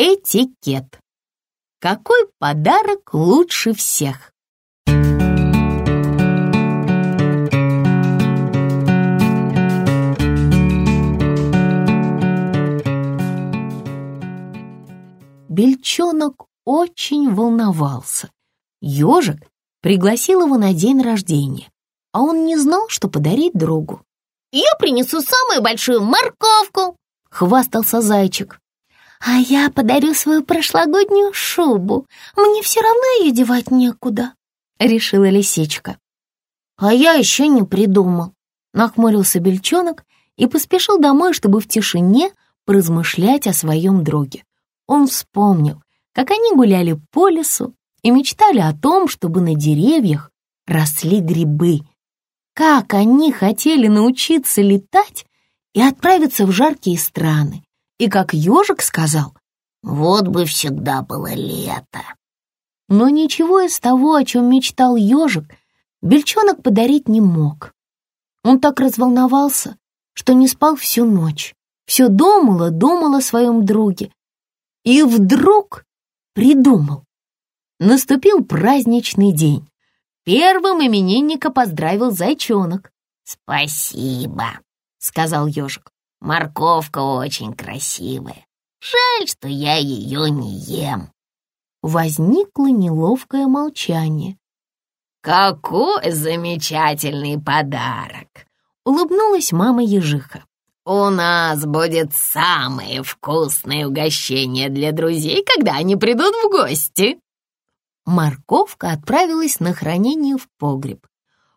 Этикет. Какой подарок лучше всех? Бельчонок очень волновался. Ежик пригласил его на день рождения, а он не знал, что подарить другу. «Я принесу самую большую морковку!» — хвастался зайчик. «А я подарю свою прошлогоднюю шубу. Мне все равно ее девать некуда», — решила лисичка. «А я еще не придумал», — нахмурился бельчонок и поспешил домой, чтобы в тишине поразмышлять о своем друге. Он вспомнил, как они гуляли по лесу и мечтали о том, чтобы на деревьях росли грибы. Как они хотели научиться летать и отправиться в жаркие страны. И как ежик сказал, «Вот бы всегда было лето». Но ничего из того, о чем мечтал ежик, бельчонок подарить не мог. Он так разволновался, что не спал всю ночь. Все думала, думала о своем друге. И вдруг придумал. Наступил праздничный день. Первым именинника поздравил зайчонок. «Спасибо», — сказал ежик. «Морковка очень красивая. Жаль, что я ее не ем». Возникло неловкое молчание. «Какой замечательный подарок!» — улыбнулась мама ежиха. «У нас будет самое вкусное угощение для друзей, когда они придут в гости!» Морковка отправилась на хранение в погреб.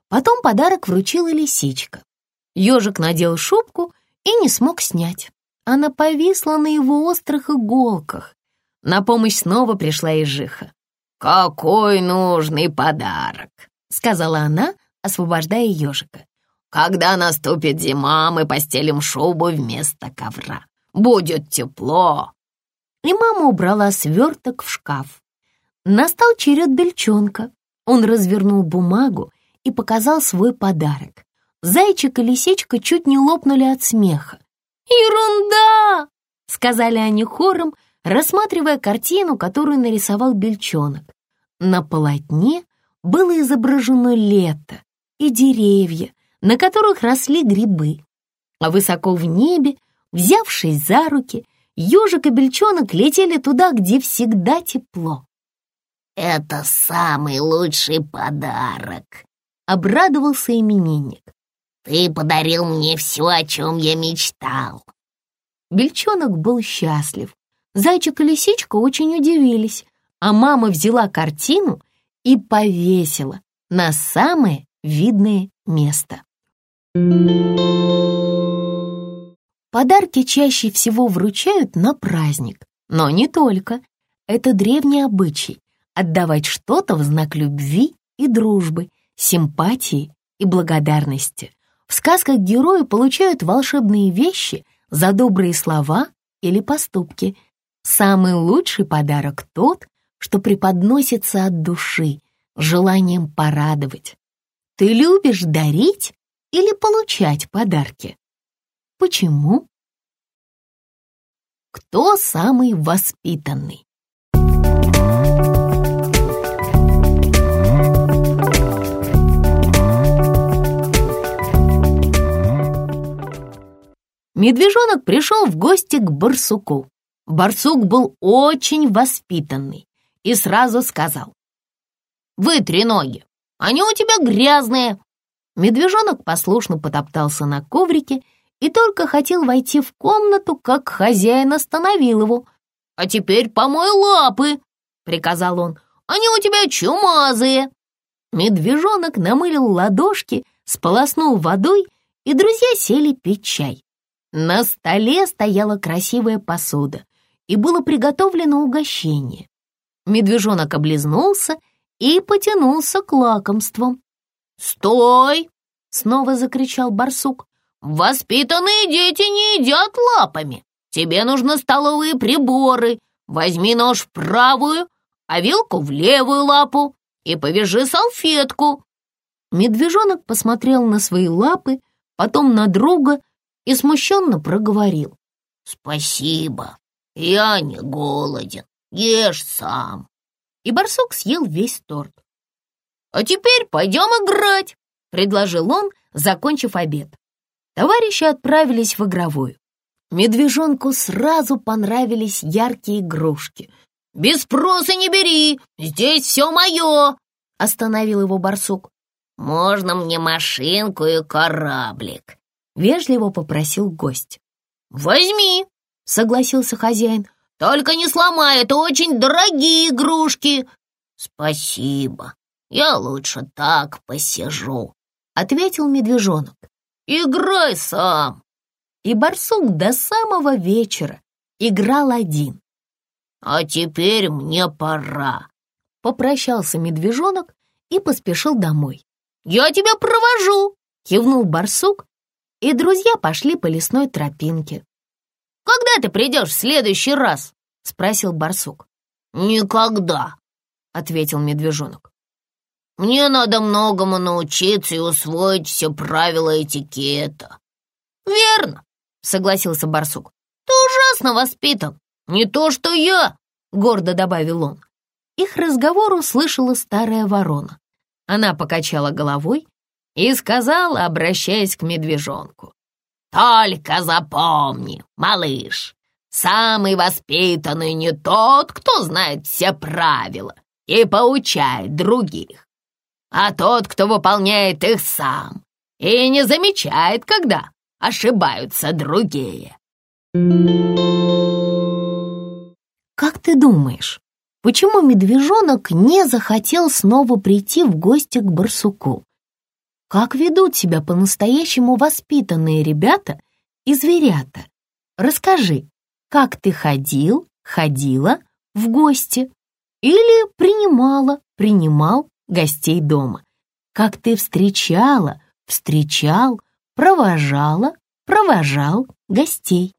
Потом подарок вручила лисичка. Ежик надел шубку и не смог снять. Она повисла на его острых иголках. На помощь снова пришла ежиха. «Какой нужный подарок!» — сказала она, освобождая ежика. «Когда наступит зима, мы постелим шубу вместо ковра. Будет тепло!» И мама убрала сверток в шкаф. Настал черед бельчонка. Он развернул бумагу и показал свой подарок. Зайчик и лисичка чуть не лопнули от смеха. «Ерунда!» — сказали они хором, рассматривая картину, которую нарисовал бельчонок. На полотне было изображено лето и деревья, на которых росли грибы. А высоко в небе, взявшись за руки, ежик и бельчонок летели туда, где всегда тепло. «Это самый лучший подарок», — обрадовался именинник. «Ты подарил мне все, о чем я мечтал». Бельчонок был счастлив. Зайчик и лисичка очень удивились, а мама взяла картину и повесила на самое видное место. Подарки чаще всего вручают на праздник, но не только. Это древний обычай отдавать что-то в знак любви и дружбы, симпатии и благодарности. В сказках герои получают волшебные вещи за добрые слова или поступки. Самый лучший подарок тот, что преподносится от души, желанием порадовать. Ты любишь дарить или получать подарки? Почему? Кто самый воспитанный? Медвежонок пришел в гости к барсуку. Барсук был очень воспитанный и сразу сказал. «Вытри ноги, они у тебя грязные». Медвежонок послушно потоптался на коврике и только хотел войти в комнату, как хозяин остановил его. «А теперь помой лапы», — приказал он, — «они у тебя чумазые». Медвежонок намылил ладошки, сполоснул водой, и друзья сели пить чай. На столе стояла красивая посуда, и было приготовлено угощение. Медвежонок облизнулся и потянулся к лакомствам. «Стой!» — снова закричал барсук. «Воспитанные дети не едят лапами. Тебе нужны столовые приборы. Возьми нож в правую, а вилку в левую лапу и повяжи салфетку». Медвежонок посмотрел на свои лапы, потом на друга и смущенно проговорил. «Спасибо, Я не голоден, ешь сам. И барсук съел весь торт. «А теперь пойдем играть», — предложил он, закончив обед. Товарищи отправились в игровую. Медвежонку сразу понравились яркие игрушки. «Без спроса не бери, здесь все мое!» — остановил его барсук. «Можно мне машинку и кораблик?» — вежливо попросил гость. «Возьми!» — согласился хозяин. «Только не сломай, это очень дорогие игрушки!» «Спасибо, я лучше так посижу», — ответил медвежонок. «Играй сам!» И барсук до самого вечера играл один. «А теперь мне пора», — попрощался медвежонок и поспешил домой. «Я тебя провожу!» — кивнул барсук, и друзья пошли по лесной тропинке. «Когда ты придешь в следующий раз?» — спросил барсук. «Никогда», — ответил медвежонок. «Мне надо многому научиться и усвоить все правила этикета». «Верно», — согласился барсук. «Ты ужасно воспитан. Не то, что я», — гордо добавил он. Их разговор услышала старая ворона. Она покачала головой и сказала, обращаясь к медвежонку. «Только запомни, малыш, самый воспитанный не тот, кто знает все правила и поучает других, а тот, кто выполняет их сам и не замечает, когда ошибаются другие». Как ты думаешь, почему медвежонок не захотел снова прийти в гости к барсуку? Как ведут себя по-настоящему воспитанные ребята и зверята? Расскажи, как ты ходил, ходила в гости или принимала, принимал гостей дома? Как ты встречала, встречал, провожала, провожал гостей?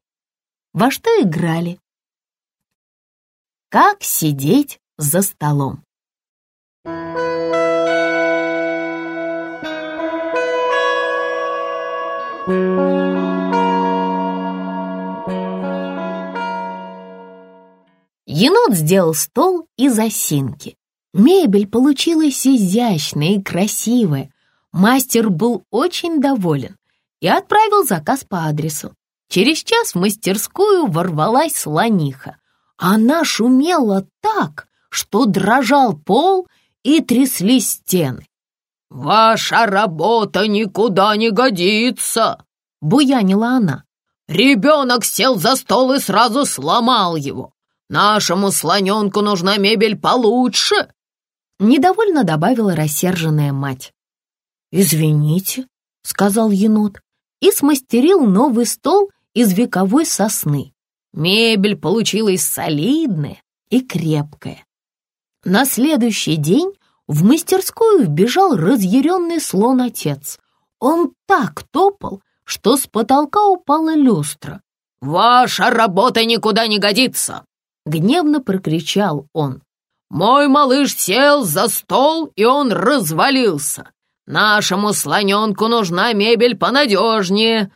Во что играли? Как сидеть за столом? Енот сделал стол из осинки. Мебель получилась изящная и красивая. Мастер был очень доволен и отправил заказ по адресу. Через час в мастерскую ворвалась слониха. Она шумела так, что дрожал пол и тряслись стены. «Ваша работа никуда не годится!» — буянила она. «Ребенок сел за стол и сразу сломал его. Нашему слоненку нужна мебель получше!» Недовольно добавила рассерженная мать. «Извините», — сказал енот и смастерил новый стол из вековой сосны. Мебель получилась солидная и крепкая. На следующий день в мастерскую вбежал разъяренный слон-отец. Он так топал, что с потолка упала люстра. «Ваша работа никуда не годится!» — гневно прокричал он. «Мой малыш сел за стол, и он развалился. Нашему слоненку нужна мебель понадежнее».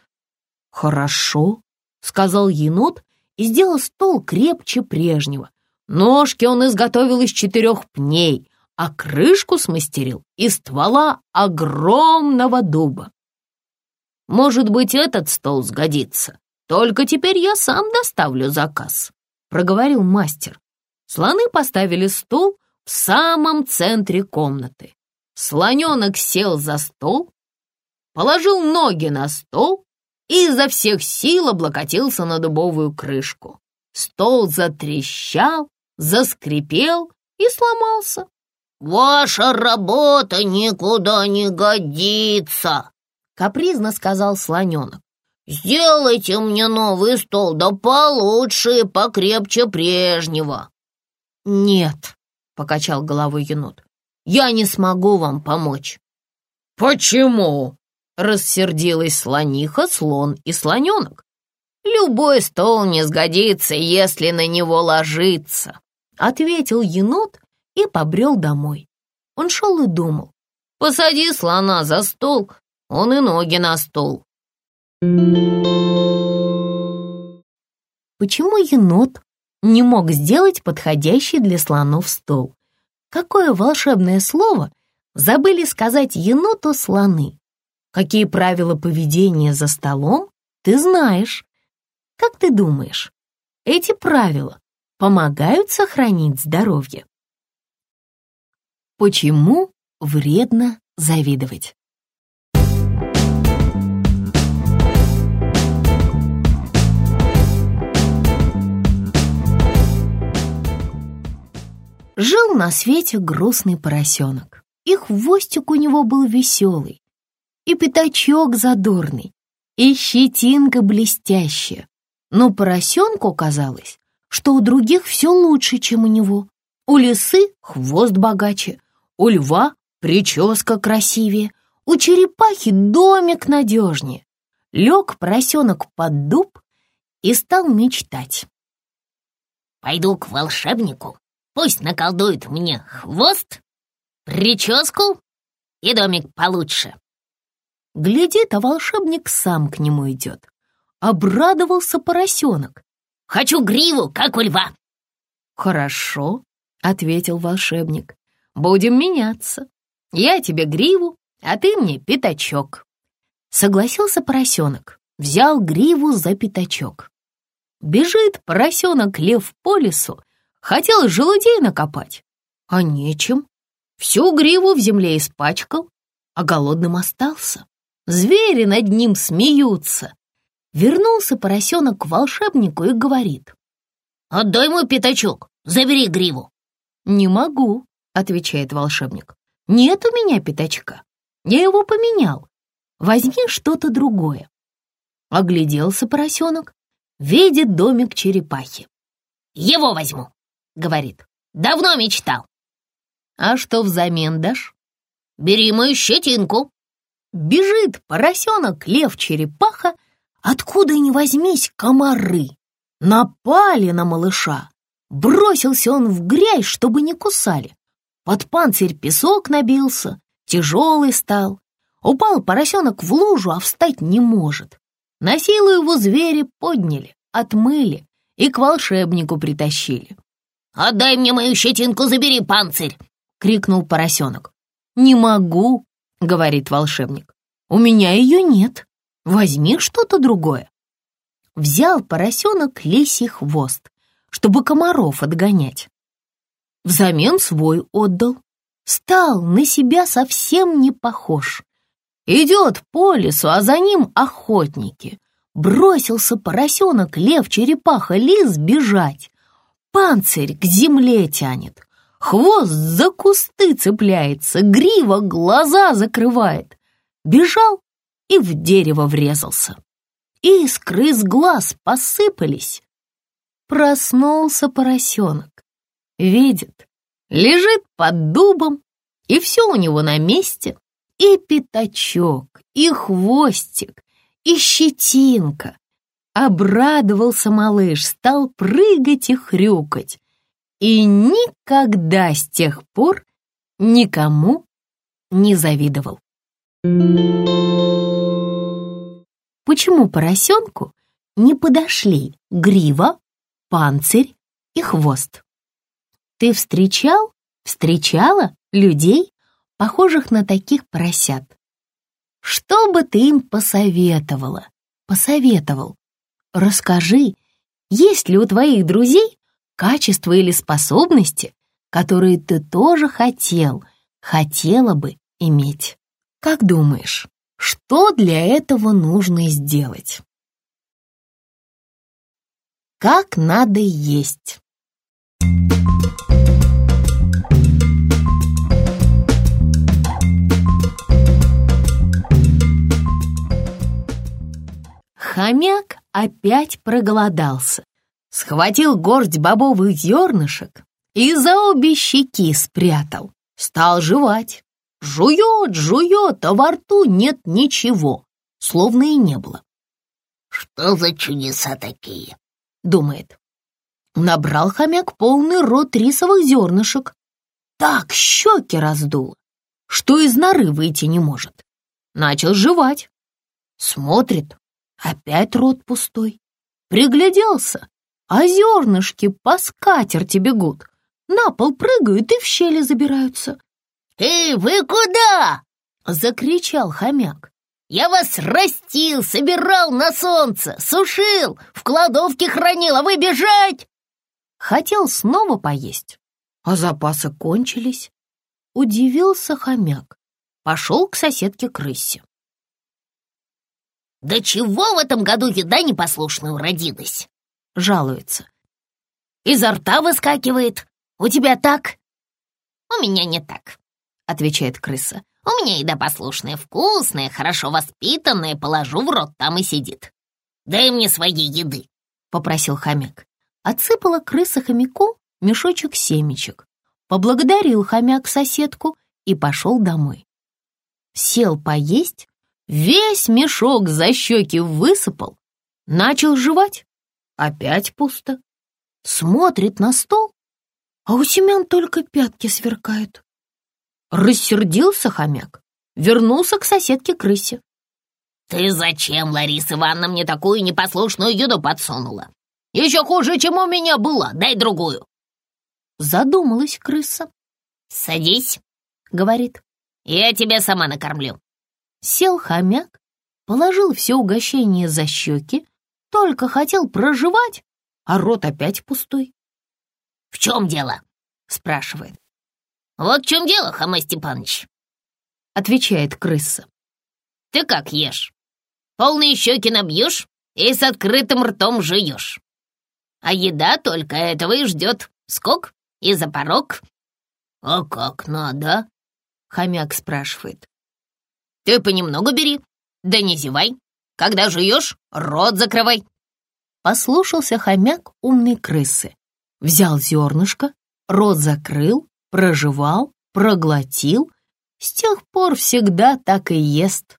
«Хорошо», — сказал енот и сделал стол крепче прежнего. Ножки он изготовил из четырех пней, а крышку смастерил из ствола огромного дуба. «Может быть, этот стол сгодится, только теперь я сам доставлю заказ», — проговорил мастер. Слоны поставили стол в самом центре комнаты. Слоненок сел за стол, положил ноги на стол и изо всех сил облокотился на дубовую крышку. Стол затрещал, заскрипел и сломался. «Ваша работа никуда не годится», — капризно сказал слоненок. «Сделайте мне новый стол, да получше и покрепче прежнего». «Нет», — покачал головой енот, — «я не смогу вам помочь». «Почему?» Рассердилась слониха, слон и слоненок. «Любой стол не сгодится, если на него ложиться», ответил енот и побрел домой. Он шел и думал. «Посади слона за стол, он и ноги на стол». Почему енот не мог сделать подходящий для слонов стол. Какое волшебное слово забыли сказать еноту слоны? Какие правила поведения за столом ты знаешь? Как ты думаешь, эти правила помогают сохранить здоровье? Почему вредно завидовать? Жил на свете грустный поросенок, и хвостик у него был веселый, и пятачок задорный, и щетинка блестящая. Но поросенку казалось, что у других все лучше, чем у него. У лисы хвост богаче, у льва прическа красивее, у черепахи домик надежнее. Лег поросенок под дуб и стал мечтать. «Пойду к волшебнику, Пусть наколдует мне хвост, прическу и домик получше. Глядит, а волшебник сам к нему идет. Обрадовался поросенок. «Хочу гриву, как у льва!» «Хорошо», — ответил волшебник. «Будем меняться. Я тебе гриву, а ты мне пятачок». Согласился поросенок, взял гриву за пятачок. Бежит поросенок-лев по лесу Хотел желудей накопать, а нечем. Всю гриву в земле испачкал, а голодным остался. Звери над ним смеются. Вернулся поросенок к волшебнику и говорит. «Отдай мой пятачок, забери гриву». «Не могу», — отвечает волшебник. «Нет у меня пятачка. Я его поменял. Возьми что-то другое». Огляделся поросенок, видит домик черепахи. «Его возьму», говорит. «Давно мечтал». «А что взамен дашь?» «Бери мою щетинку». Бежит поросенок, лев, черепаха, откуда ни возьмись комары. Напали на малыша. Бросился он в грязь, чтобы не кусали. Под панцирь песок набился, тяжелый стал. Упал поросенок в лужу, а встать не может. На силу его звери подняли, отмыли и к волшебнику притащили. «Отдай мне мою щетинку, забери панцирь!» — крикнул поросенок. «Не могу», — говорит волшебник. «У меня ее нет. Возьми что-то другое». Взял поросенок лисий хвост, чтобы комаров отгонять. Взамен свой отдал. Стал на себя совсем не похож. Идет по лесу, а за ним охотники. Бросился поросенок, лев, черепаха, лис бежать панцирь к земле тянет, хвост за кусты цепляется, грива глаза закрывает. Бежал и в дерево врезался. Искры из глаз посыпались. Проснулся поросенок. Видит, лежит под дубом, и все у него на месте. И пятачок, и хвостик, и щетинка, Обрадовался малыш, стал прыгать и хрюкать. И никогда с тех пор никому не завидовал. Почему поросенку не подошли грива, панцирь и хвост? Ты встречал, встречала людей, похожих на таких поросят? Что бы ты им посоветовала, посоветовал? Расскажи, есть ли у твоих друзей качества или способности, которые ты тоже хотел, хотела бы иметь? Как думаешь, что для этого нужно сделать? Как надо есть? Хомяк опять проголодался, схватил горсть бобовых зернышек и за обе щеки спрятал. Стал жевать. Жует, жует, а во рту нет ничего, словно и не было. «Что за чудеса такие?» — думает. Набрал хомяк полный рот рисовых зернышек. Так щеки раздуло, что из норы выйти не может. Начал жевать. Смотрит, Опять рот пустой. Пригляделся. а зернышки по скатерти бегут, на пол прыгают и в щели забираются. «Эй, вы куда?» — закричал хомяк. «Я вас растил, собирал на солнце, сушил, в кладовке хранил, а вы бежать!» Хотел снова поесть, а запасы кончились. Удивился хомяк. Пошел к соседке крысе. «Да чего в этом году еда непослушная уродилась?» — жалуется. «Изо рта выскакивает. У тебя так?» «У меня не так», — отвечает крыса. «У меня еда послушная, вкусная, хорошо воспитанная, положу в рот, там и сидит. Дай мне своей еды», — попросил хомяк. Отсыпала крыса хомяку мешочек семечек, поблагодарил хомяк соседку и пошел домой. Сел поесть, весь мешок за щеки высыпал, начал жевать, опять пусто. Смотрит на стол, а у Семен только пятки сверкают. Рассердился хомяк, вернулся к соседке крысе. «Ты зачем, Лариса Ивановна, мне такую непослушную еду подсунула? Еще хуже, чем у меня была, дай другую!» Задумалась крыса. «Садись», — говорит, — «я тебя сама накормлю». Сел хомяк, положил все угощение за щеки, только хотел проживать, а рот опять пустой. «В чем дело?» — спрашивает. «Вот в чем дело, Хамай Степанович», — отвечает крыса. «Ты как ешь? Полные щеки набьешь и с открытым ртом жуешь. А еда только этого и ждет. Скок и за порог». «А как надо?» — хомяк спрашивает. «Ты понемногу бери, да не зевай. Когда жуешь, рот закрывай». Послушался хомяк умной крысы. Взял зернышко, рот закрыл, прожевал, проглотил. С тех пор всегда так и ест.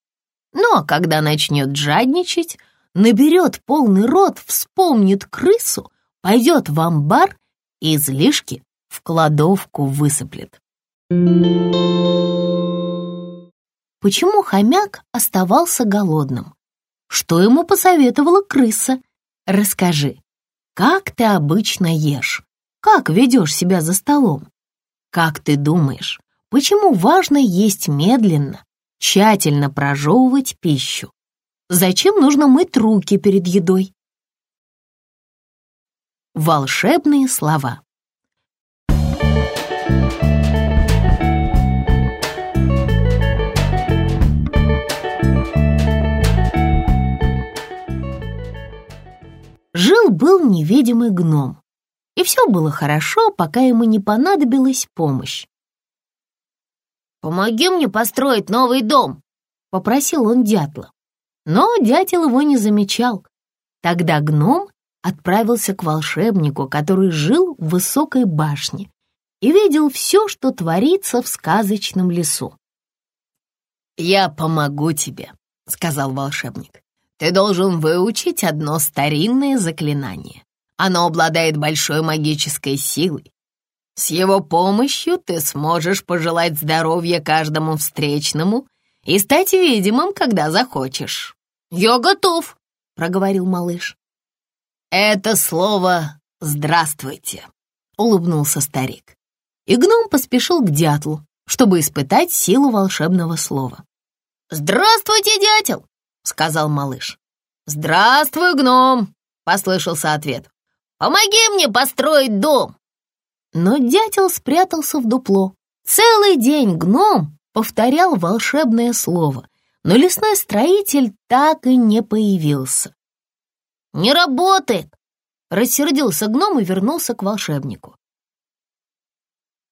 Но когда начнет жадничать, наберет полный рот, вспомнит крысу, пойдет в амбар и излишки в кладовку высыплет. Почему хомяк оставался голодным? Что ему посоветовала крыса? Расскажи, как ты обычно ешь? Как ведешь себя за столом? Как ты думаешь, почему важно есть медленно, тщательно прожевывать пищу? Зачем нужно мыть руки перед едой? Волшебные слова. Жил-был невидимый гном, и все было хорошо, пока ему не понадобилась помощь. «Помоги мне построить новый дом», — попросил он дятла. Но дятел его не замечал. Тогда гном отправился к волшебнику, который жил в высокой башне и видел все, что творится в сказочном лесу. «Я помогу тебе», — сказал волшебник. «Ты должен выучить одно старинное заклинание. Оно обладает большой магической силой. С его помощью ты сможешь пожелать здоровья каждому встречному и стать видимым, когда захочешь. «Я готов», — проговорил малыш. «Это слово «здравствуйте», — улыбнулся старик. И гном поспешил к дятлу, чтобы испытать силу волшебного слова. «Здравствуйте, дятел!» — сказал малыш. «Здравствуй, гном!» — послышался ответ. Помоги мне построить дом!» Но дятел спрятался в дупло. Целый день гном повторял волшебное слово, но лесной строитель так и не появился. «Не работает!» — рассердился гном и вернулся к волшебнику.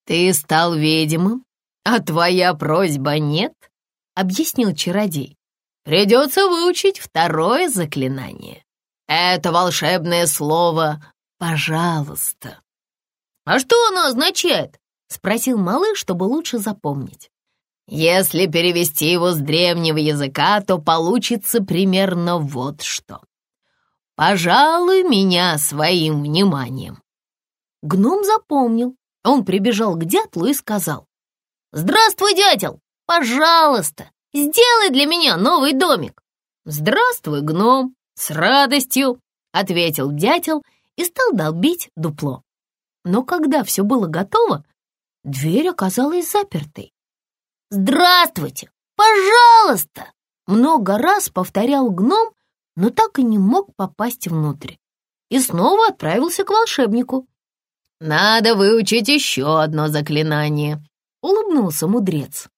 «Ты стал видимым, а твоя просьба нет?» — объяснил чародей. «Придется выучить второе заклинание. Это волшебное слово «Пожалуйста». «А что оно означает?» — спросил малыш, чтобы лучше запомнить. «Если перевести его с древнего языка, то получится примерно вот что. Пожалуй, меня своим вниманием». Гном запомнил. Он прибежал к дятлу и сказал. «Здравствуй, дятел! Пожалуйста, сделай для меня новый домик!» «Здравствуй, гном! С радостью!» — ответил дятел и стал долбить дупло. Но когда все было готово, дверь оказалась запертой. «Здравствуйте! Пожалуйста!» Много раз повторял гном, но так и не мог попасть внутрь. И снова отправился к волшебнику. «Надо выучить еще одно заклинание», — улыбнулся мудрец.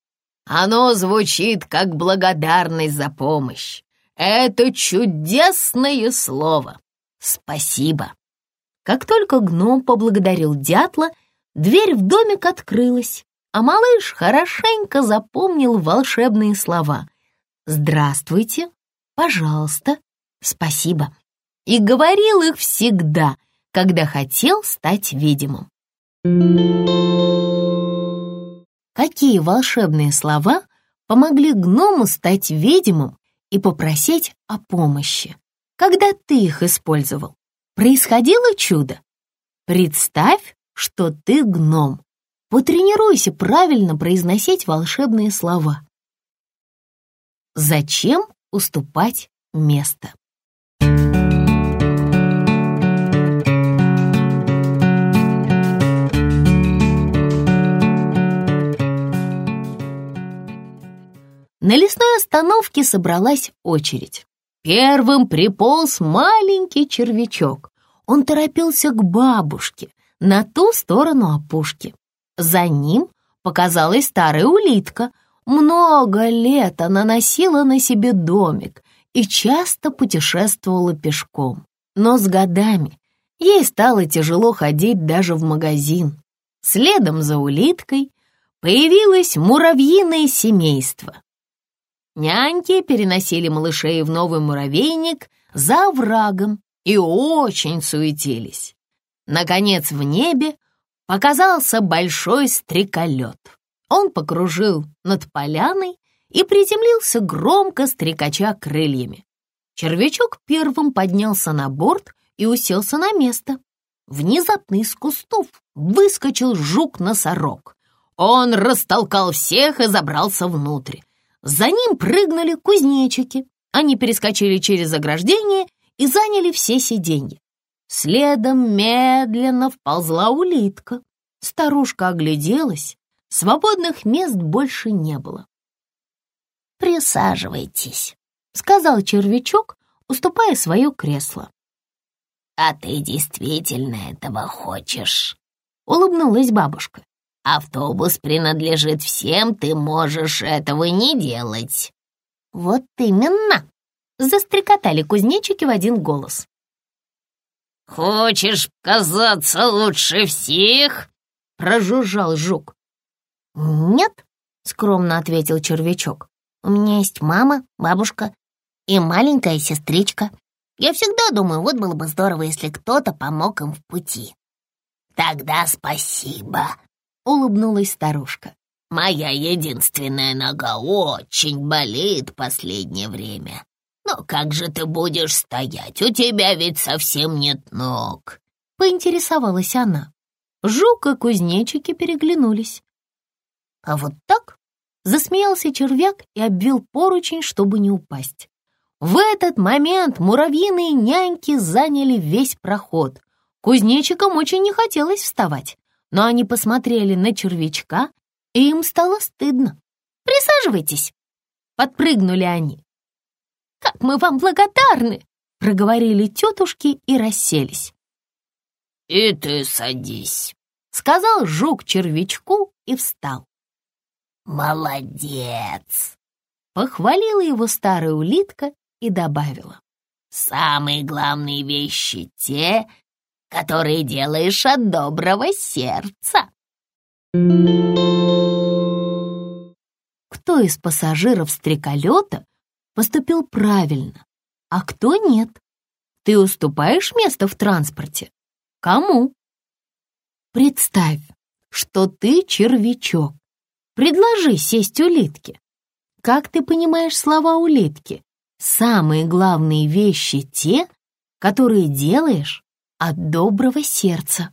«Оно звучит как благодарность за помощь. Это чудесное слово. Спасибо». Как только гном поблагодарил дятла, дверь в домик открылась, а малыш хорошенько запомнил волшебные слова «Здравствуйте», «Пожалуйста», «Спасибо» и говорил их всегда, когда хотел стать видимым. Какие волшебные слова помогли гному стать видимым и попросить о помощи? Когда ты их использовал, происходило чудо? Представь, что ты гном. Потренируйся правильно произносить волшебные слова. Зачем уступать место? На лесной остановке собралась очередь. Первым приполз маленький червячок. Он торопился к бабушке, на ту сторону опушки. За ним показалась старая улитка. Много лет она носила на себе домик и часто путешествовала пешком. Но с годами ей стало тяжело ходить даже в магазин. Следом за улиткой появилось муравьиное семейство. Няньки переносили малышей в новый муравейник за оврагом и очень суетились. Наконец в небе показался большой стреколет. Он покружил над поляной и приземлился громко стрекача крыльями. Червячок первым поднялся на борт и уселся на место. Внезапно из кустов выскочил жук-носорог. Он растолкал всех и забрался внутрь. За ним прыгнули кузнечики. Они перескочили через ограждение и заняли все сиденья. Следом медленно вползла улитка. Старушка огляделась. Свободных мест больше не было. «Присаживайтесь», — сказал червячок, уступая свое кресло. «А ты действительно этого хочешь?» — улыбнулась бабушка. Автобус принадлежит всем, ты можешь этого не делать». «Вот именно!» — застрекотали кузнечики в один голос. «Хочешь казаться лучше всех?» — прожужжал жук. «Нет», — скромно ответил червячок. «У меня есть мама, бабушка и маленькая сестричка. Я всегда думаю, вот было бы здорово, если кто-то помог им в пути». «Тогда спасибо», улыбнулась старушка. «Моя единственная нога очень болит последнее время. Но как же ты будешь стоять? У тебя ведь совсем нет ног!» Поинтересовалась она. Жук и кузнечики переглянулись. «А вот так?» Засмеялся червяк и обвил поручень, чтобы не упасть. В этот момент муравьиные няньки заняли весь проход. Кузнечикам очень не хотелось вставать но они посмотрели на червячка, и им стало стыдно. «Присаживайтесь!» — подпрыгнули они. «Как мы вам благодарны!» — проговорили тетушки и расселись. «И ты садись», — сказал жук червячку и встал. «Молодец!» — похвалила его старая улитка и добавила. «Самые главные вещи те, которые делаешь от доброго сердца. Кто из пассажиров стреколета поступил правильно, а кто нет? Ты уступаешь место в транспорте? Кому? Представь, что ты червячок. Предложи сесть улитке. Как ты понимаешь слова улитки? Самые главные вещи те, которые делаешь от доброго сердца.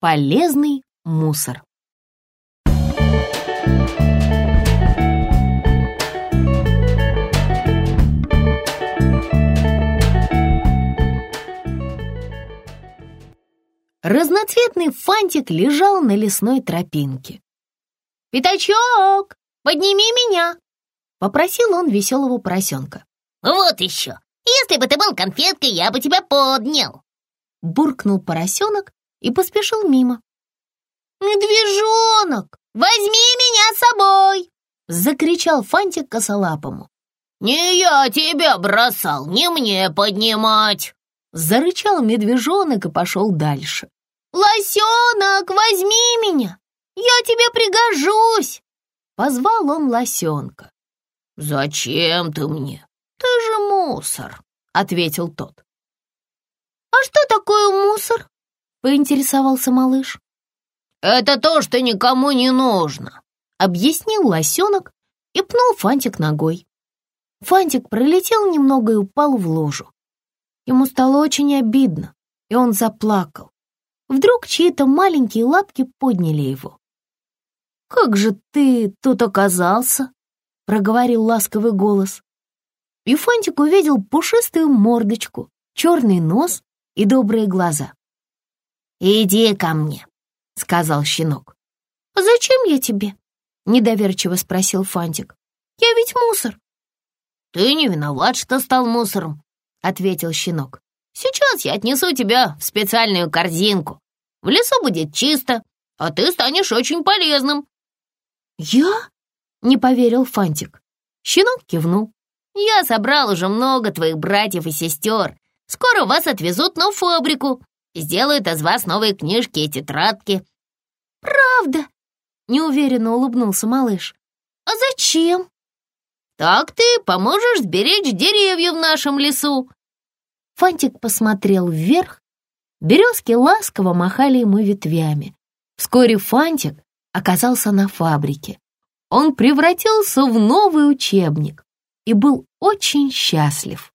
Полезный мусор. Разноцветный фантик лежал на лесной тропинке. «Пятачок, подними меня!» — попросил он веселого поросенка. «Вот еще! Если бы ты был конфеткой, я бы тебя поднял!» Буркнул поросенок и поспешил мимо. «Медвежонок, возьми меня с собой!» — закричал Фантик косолапому. «Не я тебя бросал, не мне поднимать!» Зарычал медвежонок и пошел дальше. «Лосенок, возьми меня! Я тебе пригожусь!» Позвал он лосенка. «Зачем ты мне? Ты же мусор!» — ответил тот. «А что такое мусор?» — поинтересовался малыш. «Это то, что никому не нужно», — объяснил лосенок и пнул Фантик ногой. Фантик пролетел немного и упал в лужу. Ему стало очень обидно, и он заплакал. Вдруг чьи-то маленькие лапки подняли его. «Как же ты тут оказался?» — проговорил ласковый голос. И Фантик увидел пушистую мордочку, черный нос и добрые глаза. «Иди ко мне», — сказал щенок. «А зачем я тебе?» — недоверчиво спросил Фантик. «Я ведь мусор». «Ты не виноват, что стал мусором», — ответил щенок. Сейчас я отнесу тебя в специальную корзинку. В лесу будет чисто, а ты станешь очень полезным». «Я?» — не поверил Фантик. Щенок кивнул. «Я собрал уже много твоих братьев и сестер. Скоро вас отвезут на фабрику. Сделают из вас новые книжки и тетрадки». «Правда?» — неуверенно улыбнулся малыш. «А зачем?» «Так ты поможешь сберечь деревья в нашем лесу», Фантик посмотрел вверх. Березки ласково махали ему ветвями. Вскоре Фантик оказался на фабрике. Он превратился в новый учебник и был очень счастлив.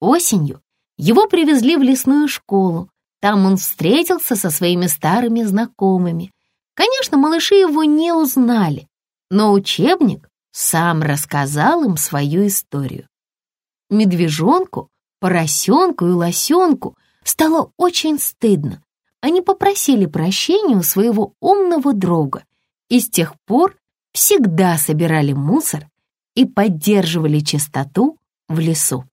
Осенью его привезли в лесную школу. Там он встретился со своими старыми знакомыми. Конечно, малыши его не узнали, но учебник сам рассказал им свою историю. Медвежонку поросенку и лосенку стало очень стыдно. Они попросили прощения у своего умного друга и с тех пор всегда собирали мусор и поддерживали чистоту в лесу.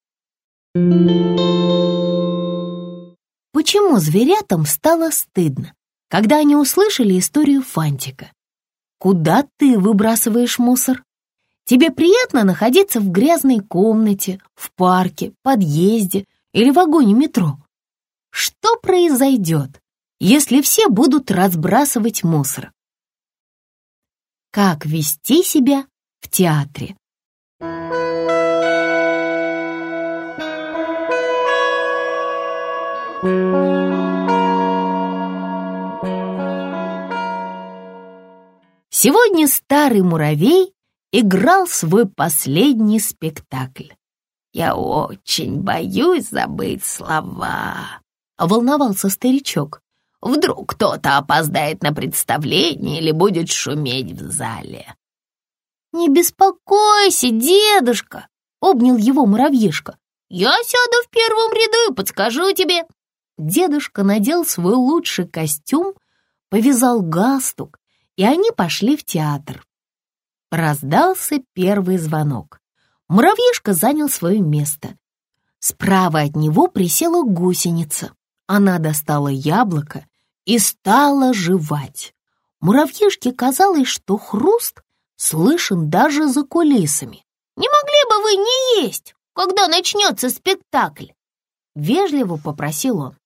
Почему зверятам стало стыдно, когда они услышали историю Фантика? Куда ты выбрасываешь мусор? Тебе приятно находиться в грязной комнате, в парке, подъезде или вагоне метро? Что произойдет, если все будут разбрасывать мусор? Как вести себя в театре? Сегодня старый муравей играл свой последний спектакль. «Я очень боюсь забыть слова», — волновался старичок. «Вдруг кто-то опоздает на представление или будет шуметь в зале». «Не беспокойся, дедушка», — обнял его муравьишка. «Я сяду в первом ряду и подскажу тебе». Дедушка надел свой лучший костюм, повязал галстук, и они пошли в театр. Раздался первый звонок. Муравьишка занял свое место. Справа от него присела гусеница. Она достала яблоко и стала жевать. Муравьишке казалось, что хруст слышен даже за кулисами. «Не могли бы вы не есть, когда начнется спектакль?» Вежливо попросил он.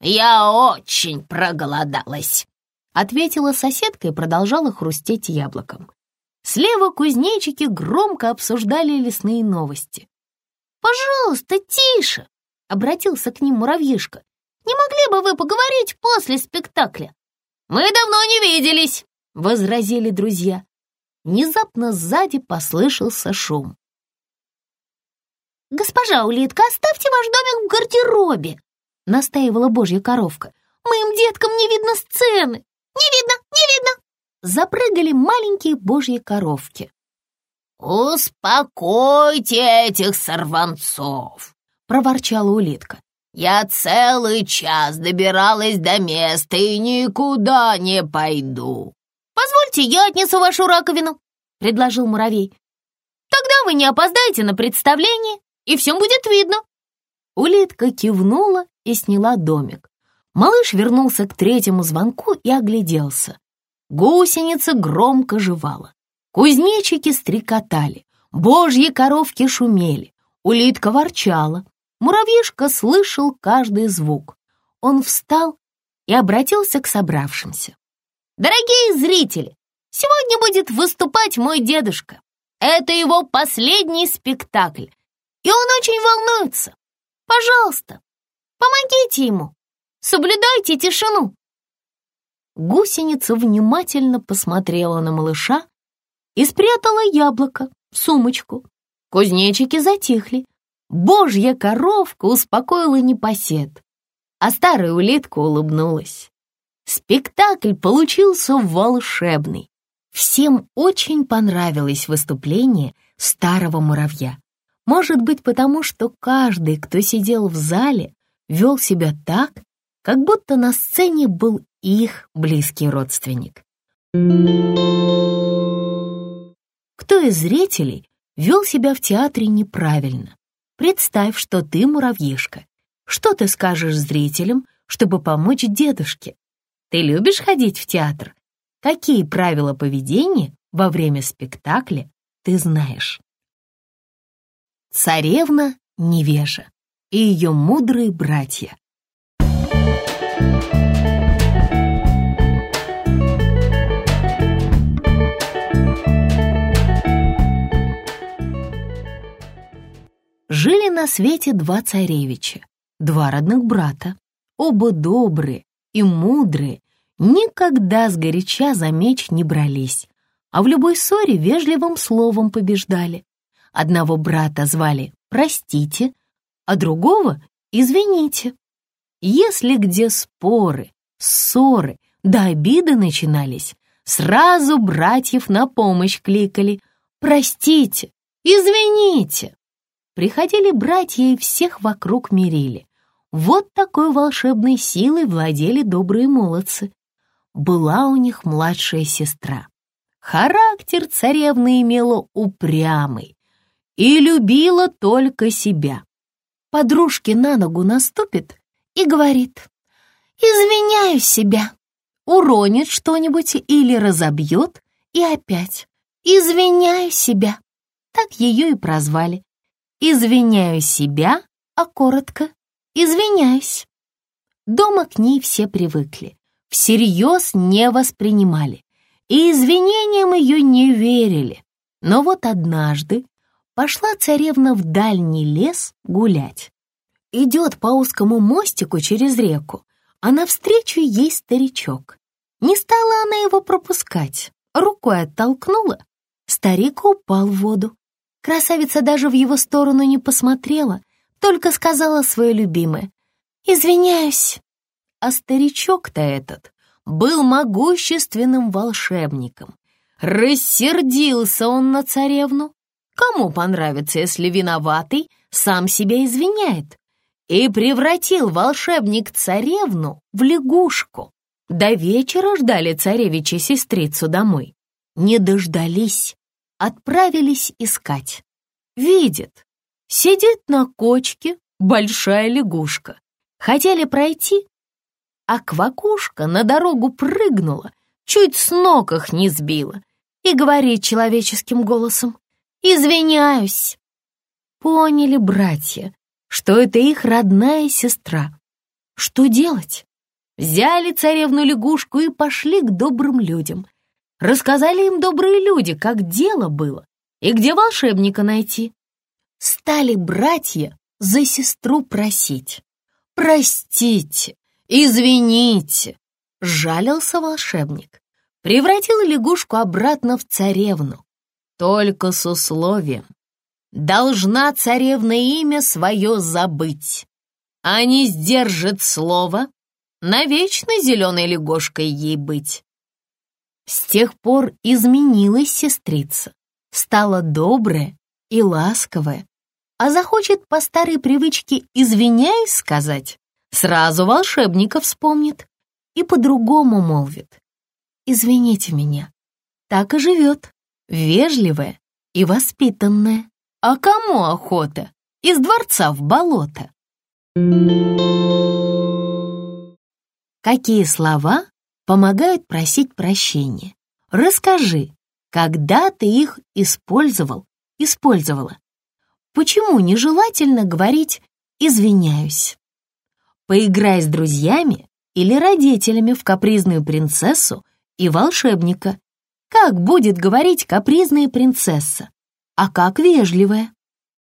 «Я очень проголодалась», — ответила соседка и продолжала хрустеть яблоком. Слева кузнечики громко обсуждали лесные новости. «Пожалуйста, тише!» — обратился к ним муравьишка. «Не могли бы вы поговорить после спектакля?» «Мы давно не виделись!» — возразили друзья. Внезапно сзади послышался шум. «Госпожа улитка, оставьте ваш домик в гардеробе!» — настаивала божья коровка. «Моим деткам не видно сцены! Не видно, не видно!» Запрыгали маленькие божьи коровки. «Успокойте этих сорванцов!» — проворчала улитка. Я целый час добиралась до места и никуда не пойду». «Позвольте, я отнесу вашу раковину», — предложил муравей. «Тогда вы не опоздаете на представление, и всем будет видно». Улитка кивнула и сняла домик. Малыш вернулся к третьему звонку и огляделся. Гусеница громко жевала. Кузнечики стрекотали, божьи коровки шумели, улитка ворчала. Муравьишка слышал каждый звук. Он встал и обратился к собравшимся. «Дорогие зрители, сегодня будет выступать мой дедушка. Это его последний спектакль, и он очень волнуется. Пожалуйста, помогите ему, соблюдайте тишину». Гусеница внимательно посмотрела на малыша и спрятала яблоко в сумочку. Кузнечики затихли. Божья коровка успокоила непосед, а старая улитка улыбнулась. Спектакль получился волшебный. Всем очень понравилось выступление старого муравья. Может быть, потому что каждый, кто сидел в зале, вел себя так, как будто на сцене был их близкий родственник. Кто из зрителей вел себя в театре неправильно? Представь, что ты муравьишка. Что ты скажешь зрителям, чтобы помочь дедушке? Ты любишь ходить в театр? Какие правила поведения во время спектакля ты знаешь? Царевна Невежа и ее мудрые братья. Жили на свете два царевича, два родных брата, оба добрые и мудрые, никогда сгоряча за меч не брались, а в любой ссоре вежливым словом побеждали. Одного брата звали «простите», а другого «извините». Если где споры, ссоры да обиды начинались, сразу братьев на помощь кликали «простите», «извините». Приходили братья и всех вокруг мирили. Вот такой волшебной силой владели добрые молодцы. Была у них младшая сестра. Характер царевны имела упрямый и любила только себя. Подружке на ногу наступит и говорит «Извиняю себя». Уронит что-нибудь или разобьет, и опять «Извиняю себя». Так ее и прозвали. «Извиняю себя», а коротко «Извиняюсь». Дома к ней все привыкли, всерьез не воспринимали и извинениям ее не верили. Но вот однажды пошла царевна в дальний лес гулять. Идет по узкому мостику через реку, а навстречу ей старичок. Не стала она его пропускать, рукой оттолкнула. Старик упал в воду. Красавица даже в его сторону не посмотрела, только сказала свое любимое «Извиняюсь». А старичок-то этот был могущественным волшебником. Рассердился он на царевну. Кому понравится, если виноватый сам себя извиняет? И превратил волшебник царевну в лягушку. До вечера ждали царевича сестрицу домой. Не дождались отправились искать. Видит, сидит на кочке большая лягушка. Хотели пройти, а квакушка на дорогу прыгнула, чуть с ног их не сбила, и говорит человеческим голосом «Извиняюсь». Поняли братья, что это их родная сестра. Что делать? Взяли царевну-лягушку и пошли к добрым людям — Рассказали им добрые люди, как дело было и где волшебника найти. Стали братья за сестру просить. «Простите, извините!» — жалился волшебник. Превратил лягушку обратно в царевну. Только с условием. Должна царевна имя свое забыть. А не сдержит слово, навечно зеленой лягушкой ей быть. С тех пор изменилась сестрица, стала добрая и ласковая, а захочет по старой привычке «извиняюсь» сказать, сразу волшебника вспомнит и по-другому молвит. «Извините меня». Так и живет, вежливая и воспитанная. А кому охота? Из дворца в болото. Какие слова помогают просить прощения? Расскажи, когда ты их использовал, использовала. Почему нежелательно говорить «извиняюсь»? Поиграй с друзьями или родителями в капризную принцессу и волшебника. Как будет говорить капризная принцесса? А как вежливая?